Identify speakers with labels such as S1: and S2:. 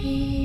S1: here.